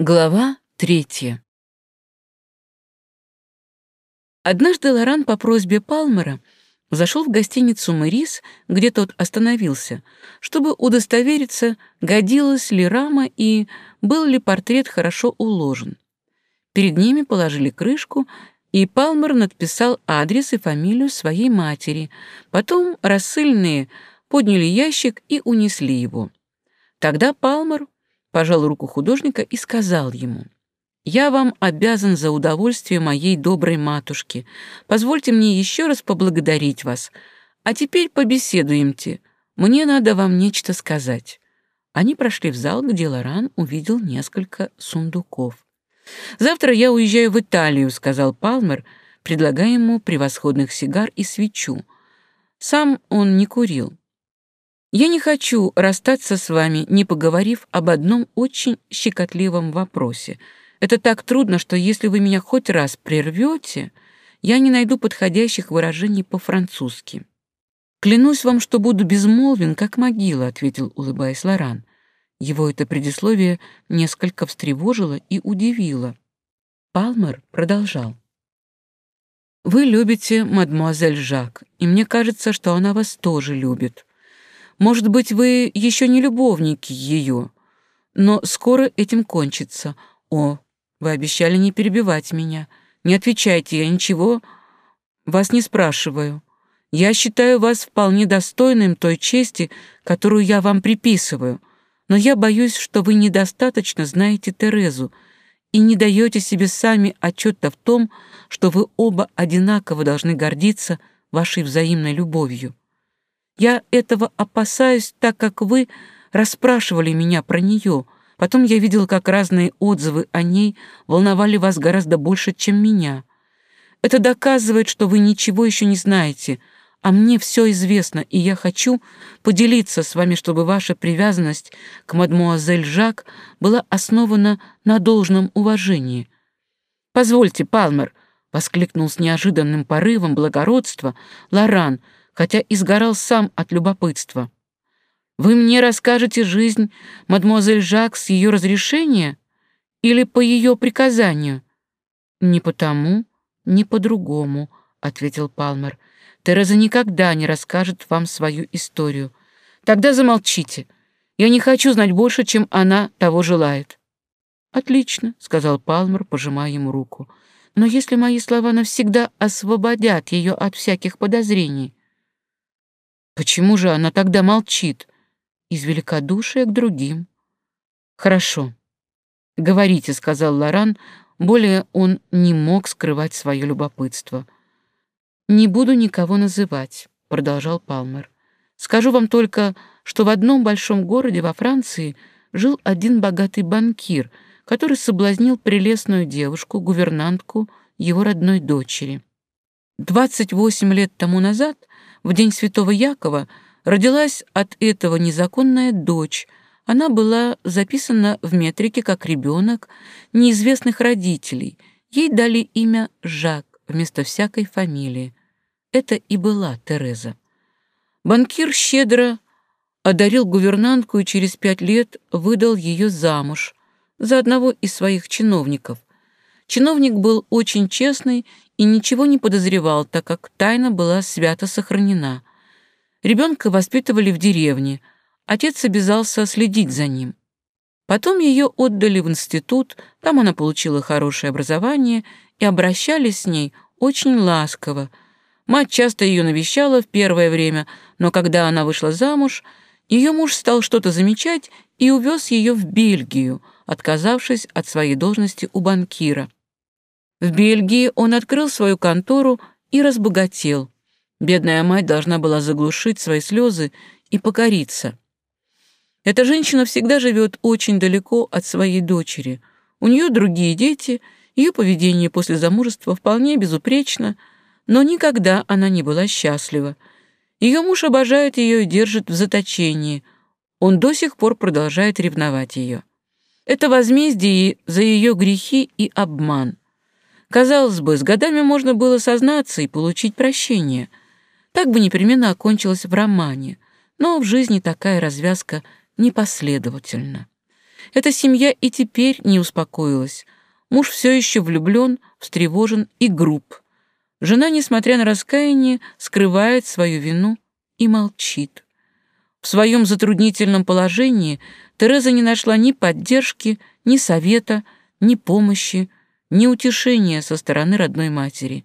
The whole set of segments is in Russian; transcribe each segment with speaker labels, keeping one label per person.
Speaker 1: Глава третья. Однажды Лоран по просьбе Палмера зашел в гостиницу «Мэрис», где тот остановился, чтобы удостовериться, годилась ли рама и был ли портрет хорошо уложен. Перед ними положили крышку, и Палмер надписал адрес и фамилию своей матери. Потом рассыльные подняли ящик и унесли его. Тогда Палмер пожал руку художника и сказал ему, «Я вам обязан за удовольствие моей доброй матушки. Позвольте мне еще раз поблагодарить вас. А теперь побеседуемте. Мне надо вам нечто сказать». Они прошли в зал, где Лоран увидел несколько сундуков. «Завтра я уезжаю в Италию», — сказал Палмер, предлагая ему превосходных сигар и свечу. Сам он не курил. Я не хочу расстаться с вами, не поговорив об одном очень щекотливом вопросе. Это так трудно, что если вы меня хоть раз прервете, я не найду подходящих выражений по-французски. «Клянусь вам, что буду безмолвен, как могила», — ответил, улыбаясь Лоран. Его это предисловие несколько встревожило и удивило. Палмер продолжал. «Вы любите мадемуазель Жак, и мне кажется, что она вас тоже любит. Может быть, вы еще не любовники ее, но скоро этим кончится. О, вы обещали не перебивать меня. Не отвечайте, я ничего вас не спрашиваю. Я считаю вас вполне достойным той чести, которую я вам приписываю, но я боюсь, что вы недостаточно знаете Терезу и не даете себе сами отчета в том, что вы оба одинаково должны гордиться вашей взаимной любовью. Я этого опасаюсь, так как вы расспрашивали меня про нее. Потом я видел, как разные отзывы о ней волновали вас гораздо больше, чем меня. Это доказывает, что вы ничего еще не знаете, а мне все известно, и я хочу поделиться с вами, чтобы ваша привязанность к мадмуазель Жак была основана на должном уважении. Позвольте, Палмер, — воскликнул с неожиданным порывом благородства Лоран — хотя изгорал сам от любопытства. «Вы мне расскажете жизнь мадемуазель Жак с ее разрешения или по ее приказанию?» «Не потому, не по-другому», — ответил Палмер. «Тереза никогда не расскажет вам свою историю. Тогда замолчите. Я не хочу знать больше, чем она того желает». «Отлично», — сказал Палмер, пожимая ему руку. «Но если мои слова навсегда освободят ее от всяких подозрений, Почему же она тогда молчит? Из великодушия к другим. Хорошо. Говорите, сказал Лоран, более он не мог скрывать свое любопытство. Не буду никого называть, продолжал Палмер. Скажу вам только, что в одном большом городе во Франции жил один богатый банкир, который соблазнил прелестную девушку, гувернантку его родной дочери. 28 лет тому назад в день святого Якова родилась от этого незаконная дочь. Она была записана в метрике как ребенок неизвестных родителей. Ей дали имя Жак вместо всякой фамилии. Это и была Тереза. Банкир щедро одарил гувернантку и через пять лет выдал ее замуж за одного из своих чиновников. Чиновник был очень честный и ничего не подозревал, так как тайна была свято сохранена. Ребенка воспитывали в деревне, отец обязался следить за ним. Потом ее отдали в институт, там она получила хорошее образование и обращались с ней очень ласково. Мать часто ее навещала в первое время, но когда она вышла замуж, ее муж стал что-то замечать и увез ее в Бельгию, отказавшись от своей должности у банкира. В Бельгии он открыл свою контору и разбогател. Бедная мать должна была заглушить свои слезы и покориться. Эта женщина всегда живет очень далеко от своей дочери. У нее другие дети, ее поведение после замужества вполне безупречно, но никогда она не была счастлива. Ее муж обожает ее и держит в заточении. Он до сих пор продолжает ревновать ее. Это возмездие за ее грехи и обман. Казалось бы, с годами можно было сознаться и получить прощение. Так бы непременно окончилось в романе, но в жизни такая развязка непоследовательна. Эта семья и теперь не успокоилась. Муж все еще влюблен, встревожен и груб. Жена, несмотря на раскаяние, скрывает свою вину и молчит. В своем затруднительном положении Тереза не нашла ни поддержки, ни совета, ни помощи, ни утешения со стороны родной матери.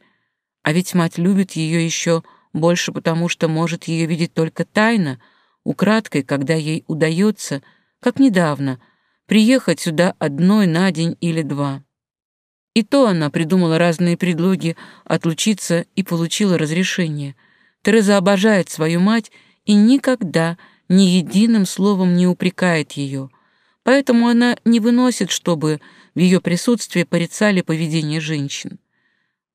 Speaker 1: А ведь мать любит ее еще больше, потому что может ее видеть только тайно, украдкой, когда ей удается, как недавно, приехать сюда одной на день или два. И то она придумала разные предлоги отлучиться и получила разрешение. Тереза обожает свою мать и никогда ни единым словом не упрекает ее — поэтому она не выносит, чтобы в ее присутствии порицали поведение женщин.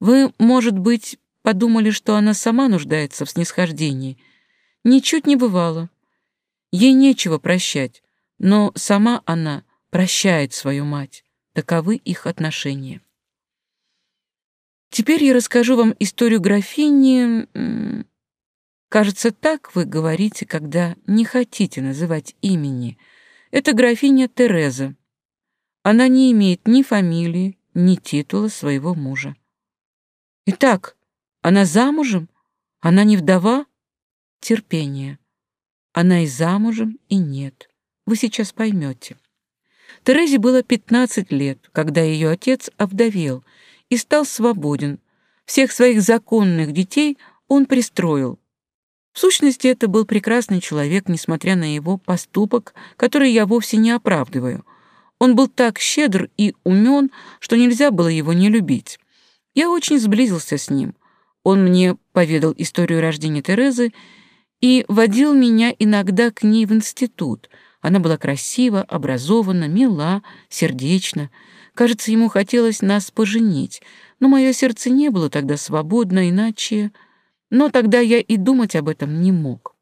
Speaker 1: Вы, может быть, подумали, что она сама нуждается в снисхождении. Ничуть не бывало. Ей нечего прощать, но сама она прощает свою мать. Таковы их отношения. Теперь я расскажу вам историю графини... Кажется, так вы говорите, когда не хотите называть имени — это графиня Тереза. Она не имеет ни фамилии, ни титула своего мужа. Итак, она замужем? Она не вдова? Терпение. Она и замужем, и нет. Вы сейчас поймете. Терезе было 15 лет, когда ее отец овдовел и стал свободен. Всех своих законных детей он пристроил, в сущности, это был прекрасный человек, несмотря на его поступок, который я вовсе не оправдываю. Он был так щедр и умен, что нельзя было его не любить. Я очень сблизился с ним. Он мне поведал историю рождения Терезы и водил меня иногда к ней в институт. Она была красива, образована, мила, сердечна. Кажется, ему хотелось нас поженить, но мое сердце не было тогда свободно, иначе но тогда я и думать об этом не мог.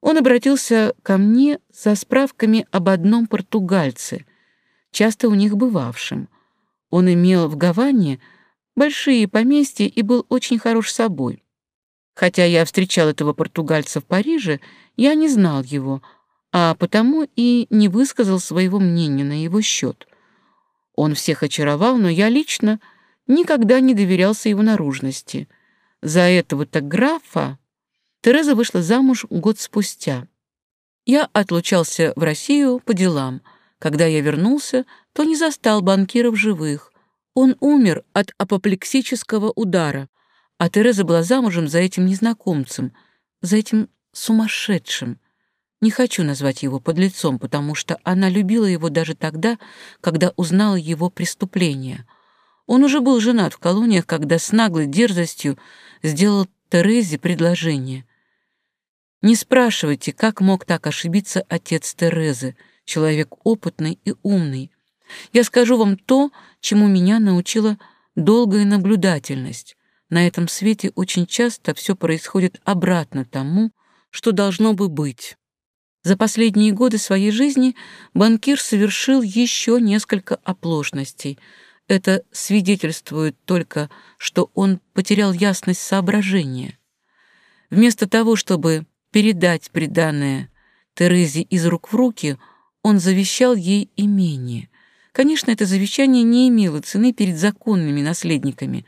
Speaker 1: Он обратился ко мне со справками об одном португальце, часто у них бывавшем. Он имел в Гаване большие поместья и был очень хорош собой. Хотя я встречал этого португальца в Париже, я не знал его, а потому и не высказал своего мнения на его счет. Он всех очаровал, но я лично никогда не доверялся его наружности — за этого-то графа, Тереза вышла замуж год спустя. Я отлучался в Россию по делам. Когда я вернулся, то не застал банкира в живых. Он умер от апоплексического удара, а Тереза была замужем за этим незнакомцем, за этим сумасшедшим. Не хочу назвать его подлецом, потому что она любила его даже тогда, когда узнала его преступление — он уже был женат в колониях, когда с наглой дерзостью сделал Терезе предложение. Не спрашивайте, как мог так ошибиться отец Терезы, человек опытный и умный. Я скажу вам то, чему меня научила долгая наблюдательность. На этом свете очень часто все происходит обратно тому, что должно бы быть. За последние годы своей жизни банкир совершил еще несколько оплошностей — это свидетельствует только, что он потерял ясность соображения. Вместо того, чтобы передать преданное Терезе из рук в руки, он завещал ей имение. Конечно, это завещание не имело цены перед законными наследниками,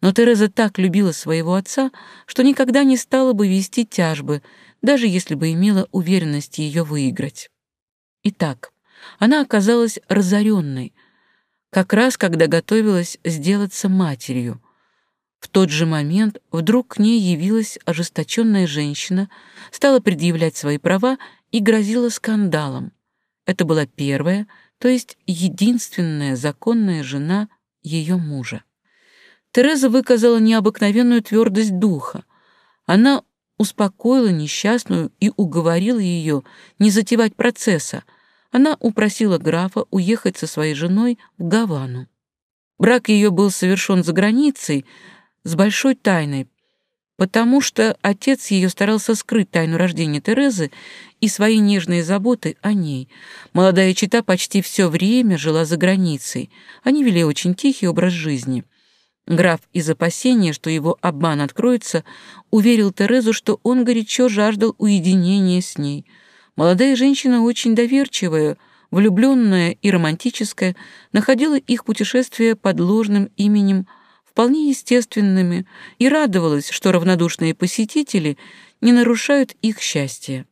Speaker 1: но Тереза так любила своего отца, что никогда не стала бы вести тяжбы, даже если бы имела уверенность ее выиграть. Итак, она оказалась разоренной — как раз когда готовилась сделаться матерью. В тот же момент вдруг к ней явилась ожесточенная женщина, стала предъявлять свои права и грозила скандалом. Это была первая, то есть единственная законная жена ее мужа. Тереза выказала необыкновенную твердость духа. Она успокоила несчастную и уговорила ее не затевать процесса — она упросила графа уехать со своей женой в Гавану. Брак ее был совершен за границей с большой тайной, потому что отец ее старался скрыть тайну рождения Терезы и свои нежные заботы о ней. Молодая чита почти все время жила за границей. Они вели очень тихий образ жизни. Граф из опасения, что его обман откроется, уверил Терезу, что он горячо жаждал уединения с ней — Молодая женщина, очень доверчивая, влюбленная и романтическая, находила их путешествие под ложным именем вполне естественными и радовалась, что равнодушные посетители не нарушают их счастья.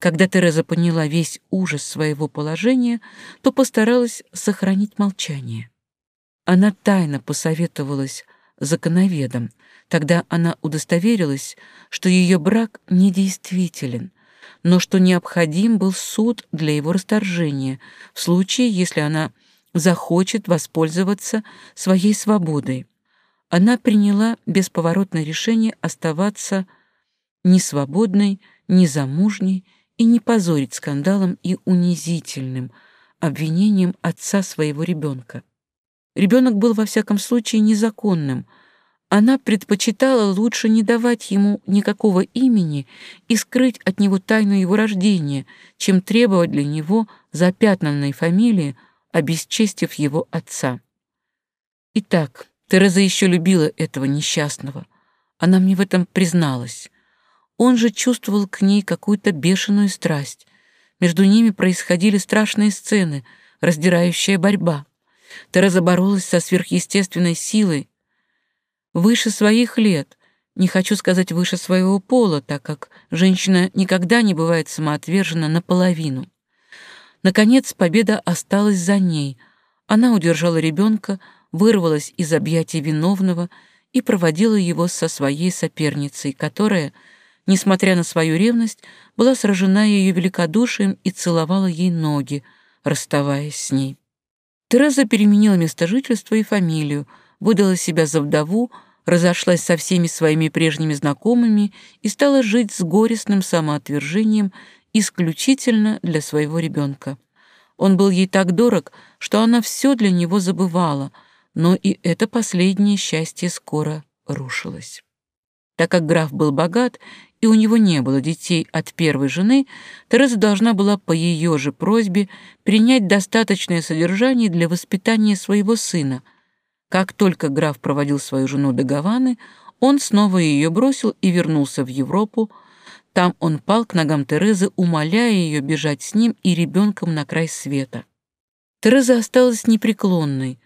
Speaker 1: Когда Тереза поняла весь ужас своего положения, то постаралась сохранить молчание. Она тайно посоветовалась законоведом. Тогда она удостоверилась, что ее брак недействителен, но что необходим был суд для его расторжения в случае, если она захочет воспользоваться своей свободой. Она приняла бесповоротное решение оставаться ни свободной, ни замужней и не позорить скандалом и унизительным обвинением отца своего ребенка. Ребенок был во всяком случае незаконным — она предпочитала лучше не давать ему никакого имени и скрыть от него тайну его рождения, чем требовать для него запятнанной фамилии, обесчестив его отца. Итак, Тереза еще любила этого несчастного. Она мне в этом призналась. Он же чувствовал к ней какую-то бешеную страсть. Между ними происходили страшные сцены, раздирающая борьба. Тереза боролась со сверхъестественной силой, выше своих лет, не хочу сказать выше своего пола, так как женщина никогда не бывает самоотвержена наполовину. Наконец победа осталась за ней. Она удержала ребенка, вырвалась из объятий виновного и проводила его со своей соперницей, которая, несмотря на свою ревность, была сражена ее великодушием и целовала ей ноги, расставаясь с ней. Тереза переменила место жительства и фамилию — выдала себя за вдову, разошлась со всеми своими прежними знакомыми и стала жить с горестным самоотвержением исключительно для своего ребенка. Он был ей так дорог, что она все для него забывала, но и это последнее счастье скоро рушилось. Так как граф был богат и у него не было детей от первой жены, Тереза должна была по ее же просьбе принять достаточное содержание для воспитания своего сына — как только граф проводил свою жену до Гаваны, он снова ее бросил и вернулся в Европу. Там он пал к ногам Терезы, умоляя ее бежать с ним и ребенком на край света. Тереза осталась непреклонной.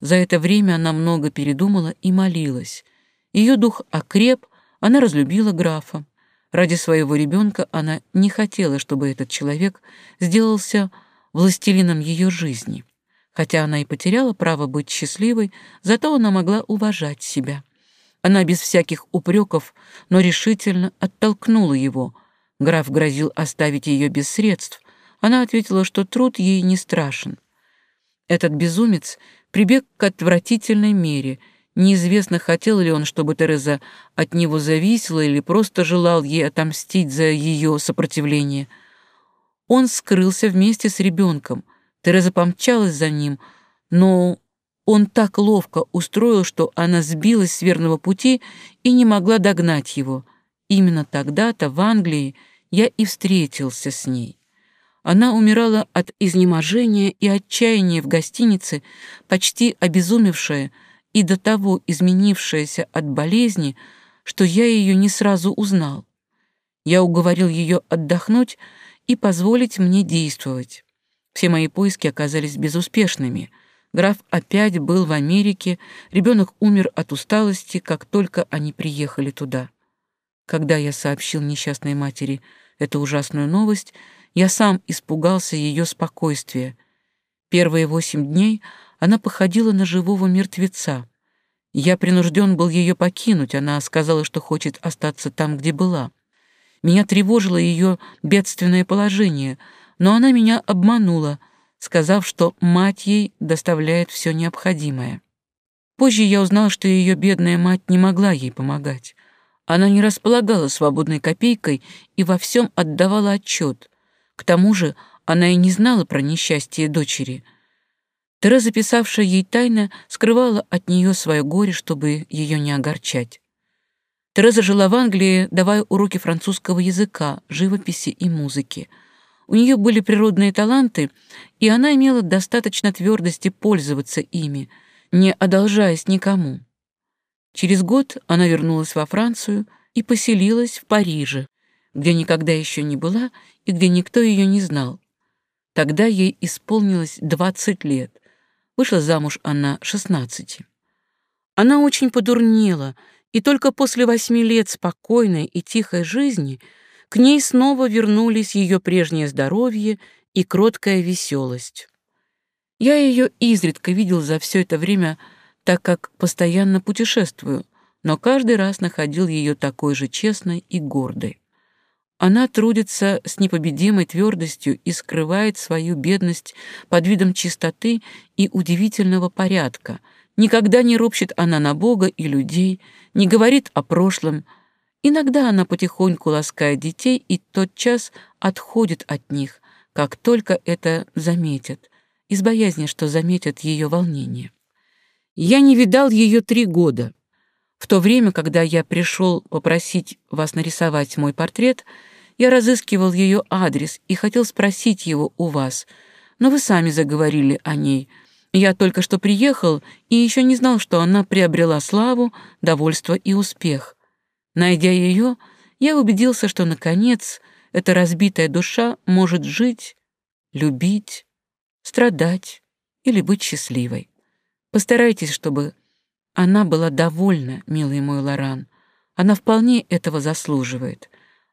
Speaker 1: За это время она много передумала и молилась. Ее дух окреп, она разлюбила графа. Ради своего ребенка она не хотела, чтобы этот человек сделался властелином ее жизни. Хотя она и потеряла право быть счастливой, зато она могла уважать себя. Она без всяких упреков, но решительно оттолкнула его. Граф грозил оставить ее без средств. Она ответила, что труд ей не страшен. Этот безумец прибег к отвратительной мере. Неизвестно, хотел ли он, чтобы Тереза от него зависела или просто желал ей отомстить за ее сопротивление. Он скрылся вместе с ребенком, Тереза помчалась за ним, но он так ловко устроил, что она сбилась с верного пути и не могла догнать его. Именно тогда-то в Англии я и встретился с ней. Она умирала от изнеможения и отчаяния в гостинице, почти обезумевшая и до того изменившаяся от болезни, что я ее не сразу узнал. Я уговорил ее отдохнуть и позволить мне действовать. Все мои поиски оказались безуспешными. Граф опять был в Америке, ребенок умер от усталости, как только они приехали туда. Когда я сообщил несчастной матери эту ужасную новость, я сам испугался ее спокойствия. Первые восемь дней она походила на живого мертвеца. Я принужден был ее покинуть, она сказала, что хочет остаться там, где была. Меня тревожило ее бедственное положение — но она меня обманула, сказав, что мать ей доставляет все необходимое. Позже я узнал, что ее бедная мать не могла ей помогать. Она не располагала свободной копейкой и во всем отдавала отчет. К тому же она и не знала про несчастье дочери. Тереза, писавшая ей тайно, скрывала от нее свое горе, чтобы ее не огорчать. Тереза жила в Англии, давая уроки французского языка, живописи и музыки — у нее были природные таланты, и она имела достаточно твердости пользоваться ими, не одолжаясь никому. Через год она вернулась во Францию и поселилась в Париже, где никогда еще не была и где никто ее не знал. Тогда ей исполнилось 20 лет. Вышла замуж она 16. Она очень подурнела, и только после восьми лет спокойной и тихой жизни — к ней снова вернулись ее прежнее здоровье и кроткая веселость. Я ее изредка видел за все это время, так как постоянно путешествую, но каждый раз находил ее такой же честной и гордой. Она трудится с непобедимой твердостью и скрывает свою бедность под видом чистоты и удивительного порядка. Никогда не ропщет она на Бога и людей, не говорит о прошлом — Иногда она потихоньку ласкает детей и тотчас отходит от них, как только это заметят, из боязни, что заметят ее волнение. Я не видал ее три года. В то время, когда я пришел попросить вас нарисовать мой портрет, я разыскивал ее адрес и хотел спросить его у вас, но вы сами заговорили о ней. Я только что приехал и еще не знал, что она приобрела славу, довольство и успех. Найдя ее, я убедился, что, наконец, эта разбитая душа может жить, любить, страдать или быть счастливой. Постарайтесь, чтобы она была довольна, милый мой Лоран. Она вполне этого заслуживает.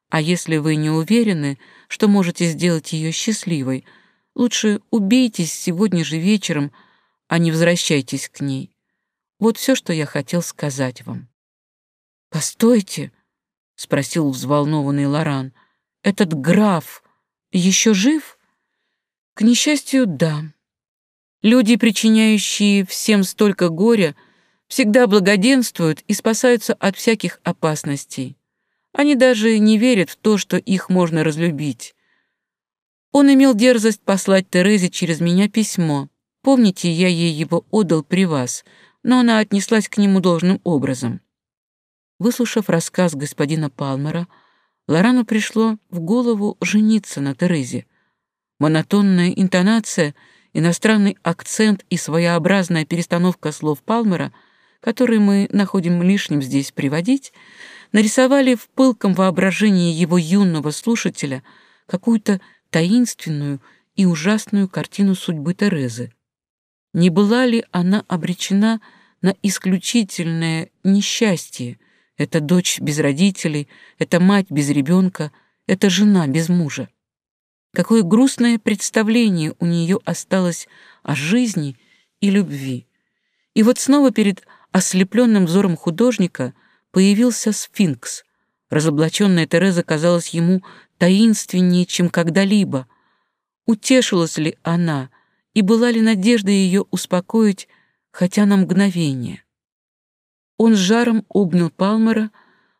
Speaker 1: А если вы не уверены, что можете сделать ее счастливой, лучше убейтесь сегодня же вечером, а не возвращайтесь к ней. Вот все, что я хотел сказать вам. «Постойте», — спросил взволнованный Лоран, — «этот граф еще жив?» «К несчастью, да. Люди, причиняющие всем столько горя, всегда благоденствуют и спасаются от всяких опасностей. Они даже не верят в то, что их можно разлюбить. Он имел дерзость послать Терезе через меня письмо. Помните, я ей его отдал при вас, но она отнеслась к нему должным образом. Выслушав рассказ господина Палмера, Лорану пришло в голову жениться на Терезе. Монотонная интонация, иностранный акцент и своеобразная перестановка слов Палмера, которые мы находим лишним здесь приводить, нарисовали в пылком воображении его юного слушателя какую-то таинственную и ужасную картину судьбы Терезы. Не была ли она обречена на исключительное несчастье, это дочь без родителей, это мать без ребенка, это жена без мужа. Какое грустное представление у нее осталось о жизни и любви. И вот снова перед ослепленным взором художника появился сфинкс. Разоблаченная Тереза казалась ему таинственнее, чем когда-либо. Утешилась ли она, и была ли надежда ее успокоить хотя на мгновение? Он с жаром обнял Палмера,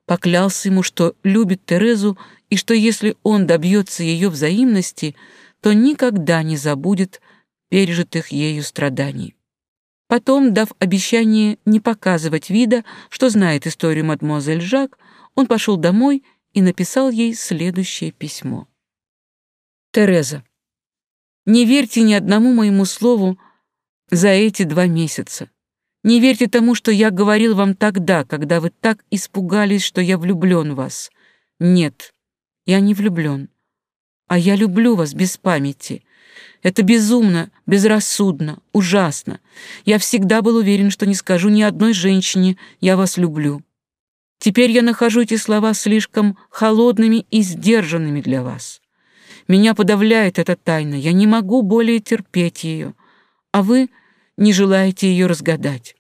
Speaker 1: поклялся ему, что любит Терезу и что если он добьется ее взаимности, то никогда не забудет пережитых ею страданий. Потом, дав обещание не показывать вида, что знает историю мадемуазель Жак, он пошел домой и написал ей следующее письмо. «Тереза, не верьте ни одному моему слову за эти два месяца. Не верьте тому, что я говорил вам тогда, когда вы так испугались, что я влюблен в вас. Нет, я не влюблен. А я люблю вас без памяти. Это безумно, безрассудно, ужасно. Я всегда был уверен, что не скажу ни одной женщине «я вас люблю». Теперь я нахожу эти слова слишком холодными и сдержанными для вас. Меня подавляет эта тайна, я не могу более терпеть ее, а вы не желаете ее разгадать.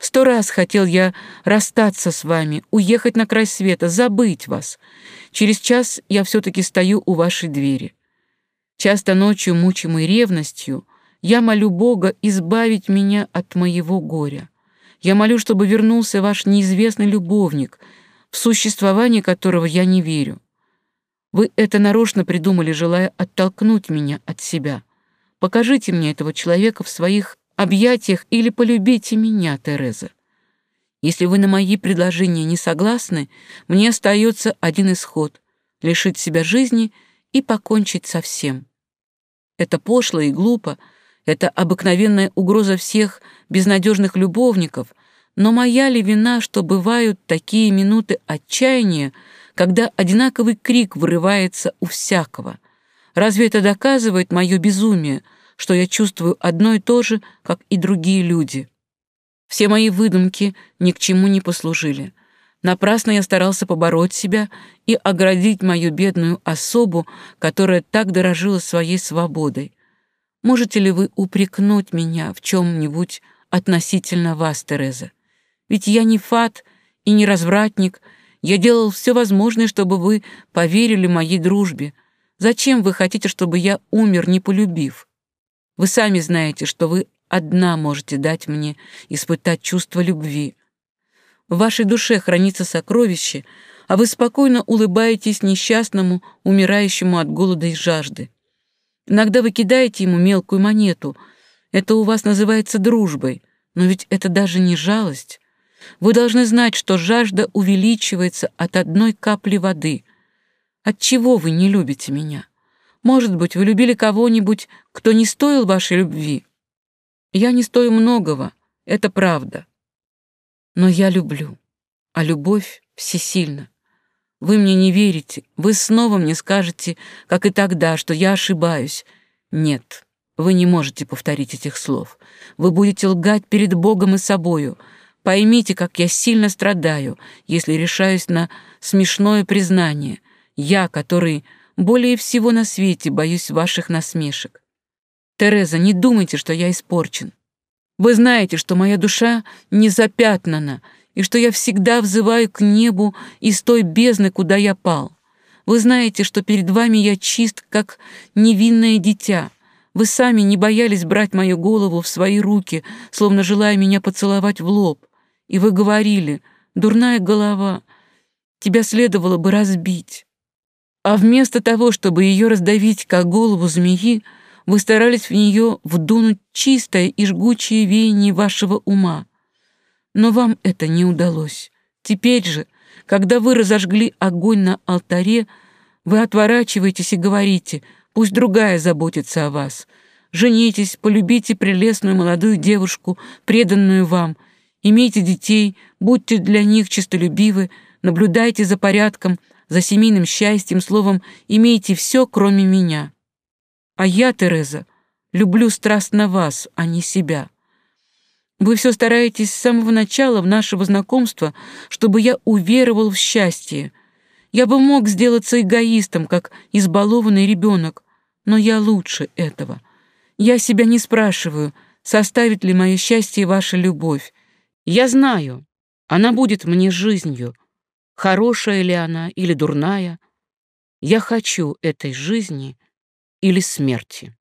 Speaker 1: Сто раз хотел я расстаться с вами, уехать на край света, забыть вас. Через час я все-таки стою у вашей двери. Часто ночью, мучимой ревностью, я молю Бога избавить меня от моего горя. Я молю, чтобы вернулся ваш неизвестный любовник, в существование которого я не верю. Вы это нарочно придумали, желая оттолкнуть меня от себя. Покажите мне этого человека в своих объятиях или полюбите меня, Тереза. Если вы на мои предложения не согласны, мне остается один исход — лишить себя жизни и покончить со всем. Это пошло и глупо, это обыкновенная угроза всех безнадежных любовников, но моя ли вина, что бывают такие минуты отчаяния, когда одинаковый крик вырывается у всякого? Разве это доказывает мое безумие — что я чувствую одно и то же, как и другие люди. Все мои выдумки ни к чему не послужили. Напрасно я старался побороть себя и оградить мою бедную особу, которая так дорожила своей свободой. Можете ли вы упрекнуть меня в чем-нибудь относительно вас, Тереза? Ведь я не фат и не развратник. Я делал все возможное, чтобы вы поверили моей дружбе. Зачем вы хотите, чтобы я умер, не полюбив? Вы сами знаете, что вы одна можете дать мне испытать чувство любви. В вашей душе хранится сокровище, а вы спокойно улыбаетесь несчастному, умирающему от голода и жажды. Иногда вы кидаете ему мелкую монету. Это у вас называется дружбой, но ведь это даже не жалость. Вы должны знать, что жажда увеличивается от одной капли воды. От чего вы не любите меня? Может быть, вы любили кого-нибудь, кто не стоил вашей любви? Я не стою многого, это правда. Но я люблю, а любовь всесильна. Вы мне не верите, вы снова мне скажете, как и тогда, что я ошибаюсь. Нет, вы не можете повторить этих слов. Вы будете лгать перед Богом и собою. Поймите, как я сильно страдаю, если решаюсь на смешное признание. Я, который более всего на свете боюсь ваших насмешек. Тереза, не думайте, что я испорчен. Вы знаете, что моя душа не запятнана, и что я всегда взываю к небу из той бездны, куда я пал. Вы знаете, что перед вами я чист, как невинное дитя. Вы сами не боялись брать мою голову в свои руки, словно желая меня поцеловать в лоб. И вы говорили, дурная голова, тебя следовало бы разбить. А вместо того, чтобы ее раздавить, как голову змеи, вы старались в нее вдунуть чистое и жгучее веяние вашего ума. Но вам это не удалось. Теперь же, когда вы разожгли огонь на алтаре, вы отворачиваетесь и говорите, пусть другая заботится о вас. Женитесь, полюбите прелестную молодую девушку, преданную вам. Имейте детей, будьте для них честолюбивы, наблюдайте за порядком — за семейным счастьем, словом, имеете все, кроме меня. А я, Тереза, люблю страстно вас, а не себя. Вы все стараетесь с самого начала в нашего знакомства, чтобы я уверовал в счастье. Я бы мог сделаться эгоистом, как избалованный ребенок, но я лучше этого. Я себя не спрашиваю, составит ли мое счастье ваша любовь. Я знаю, она будет мне жизнью, хорошая ли она или дурная. Я хочу этой жизни или смерти.